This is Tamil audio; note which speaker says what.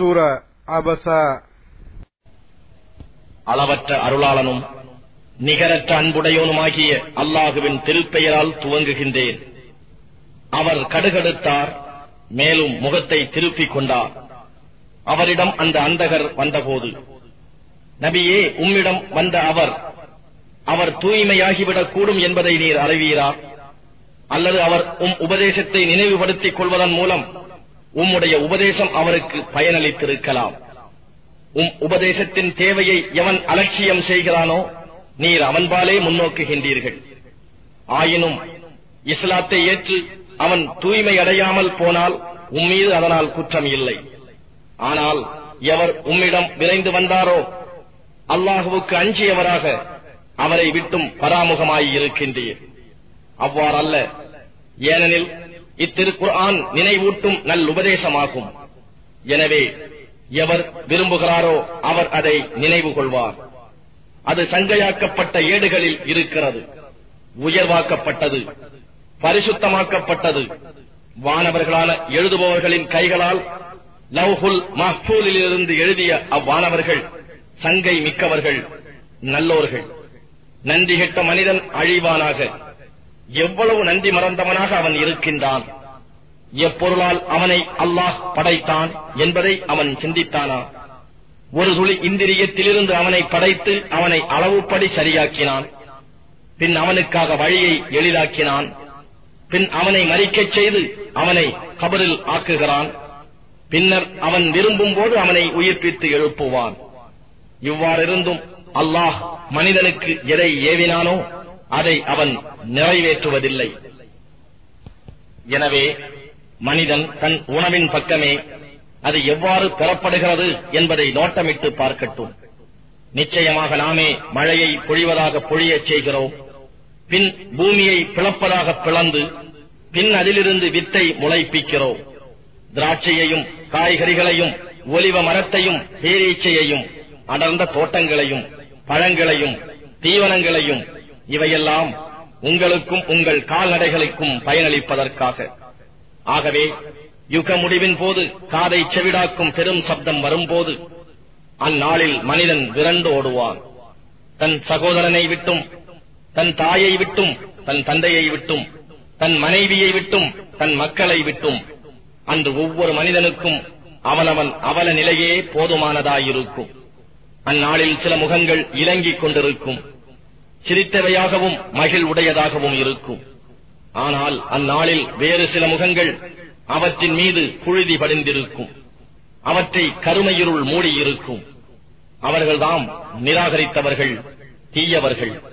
Speaker 1: சூர அபச.
Speaker 2: அளவற்ற அருளாளனும் நிகரற்ற அன்புடையோனுமாகிய அல்லாஹுவின் திருப்பெயரால் துவங்குகின்றேன். அவர் கடுகெடுத்தார் மேலும் முகத்தை திருப்பிக் கொண்டார். அவரிடம் அந்த அந்தகர் வந்தபோது நபியே உம்மிடம் வந்த அவர் அவர் தூய்மையாகிவிடக் கூடும் என்பதை நீர் அறிவீரா? அல்லது அவர் உம் உபதேசத்தை நினைவுபடுத்திக் கொள்வதன் மூலம் உம்முடைய உபதேசம் அவருக்கு பயனளித்திருக்கலாம். உம் உபதேசத்தின் தேவையை எவன் அலட்சியம் செய்கிறானோ நீர் அவன்பாலே முன்னோக்குகின்றீர்கள். ஆயினும் இஸ்லாத்தை ஏற்று அவன் தூய்மை அடையாமல் போனால் உம்மீது அதனால் குற்றம் இல்லை. ஆனால் எவர் உம்மிடம் விரைந்து வந்தாரோ அல்லாஹுவுக்கு அஞ்சியவராக அவரை விட்டும் பராமுகமாயிருக்கின்றீர் அவ்வாறல்ல ஏனெனில் இத்திருக்குர்ஆன் நினைவூட்டும் நல் உபதேசமாகும். எனவே எவர் விரும்புகிறாரோ அவர் அதை நினைவு கொள்வார். அது சங்கையாக்கப்பட்ட ஏடுகளில் இருக்கிறது உயர்வாக்கப்பட்டது பரிசுத்தமாக்கப்பட்டது. வானவர்களான எழுதுபவர்களின் கைகளால் லவ்ஹுல் மஹ்பூலிலிருந்து எழுதிய அவ்வானவர்கள் சங்கை மிக்கவர்கள் நல்லோர்கள். நன்றி கெட்ட மனிதன் அழிவானாக. எவ்வளவு நன்றி மறந்தவனாக அவன் இருக்கின்றான்? எப்பொருளால் அவனை அல்லாஹ் படைத்தான் என்பதை அவன் சிந்தித்தானா? ஒரு துளி இந்திரியத்திலிருந்து அவனை படைத்து அவனை அளவுப்படி சரியாக்கினான். பின் அவனுக்காக வழியை எளிதாக்கினான். பின் அவனை மறிக்கச் செய்து அவனை கபரில் ஆக்குகிறான். பின்னர் அவன் விரும்பும் போது அவனை உயிர்ப்பித்து எழுப்புவான். இவ்வாறிருந்தும் அல்லாஹ் மனிதனுக்கு எதை ஏவினானோ அதை அவன் நிறைவேற்றுவதில்லை. எனவே மனிதன் தன் உணவின் பக்கமே அது எவ்வாறு பெறப்படுகிறது என்பதை நோட்டமிட்டு பார்க்கட்டும். நிச்சயமாக நாமே மழையை பொழிவதாக பொழியச் செய்கிறோம். பின் பூமியை பிளப்பதாக பிளந்து பின் அதிலிருந்து வித்தை முளைப்பிக்கிறோம். திராட்சையையும் காய்கறிகளையும் ஒலிவ மரத்தையும் பேரீச்சையையும் அடர்ந்த தோட்டங்களையும் பழங்களையும் தீவனங்களையும் இவையெல்லாம் உங்களுக்கும் உங்கள் கால்நடைகளுக்கும் பயனளிப்பதற்காக. ஆகவே யுக முடிவின் போது காதை செவிடாக்கும் பெரும் சப்தம் வரும்போது அந்நாளில் மனிதன் விரண்டு ஓடுவான். தன் சகோதரனை விட்டும் தன் தாயை விட்டும் தன் தந்தையை விட்டும் தன் மனைவியை விட்டும் தன் மக்களை விட்டும் அன்று ஒவ்வொரு மனிதனுக்கும் அவனவன் அவல நிலையே போதுமானதாயிருக்கும். அந்நாளில் சில முகங்கள் இலங்கிக் கொண்டிருக்கும். சிரித்தவையாகவும் மகிழ்வுடையதாகவும் இருக்கும். ஆனால் அந்நாளில் வேறு சில முகங்கள் அவற்றின் மீது புழுதி படிந்திருக்கும். அவற்றை கருமையிருள் மூடியிருக்கும். அவர்கள்தாம் நிராகரித்தவர்கள் தீயவர்கள்.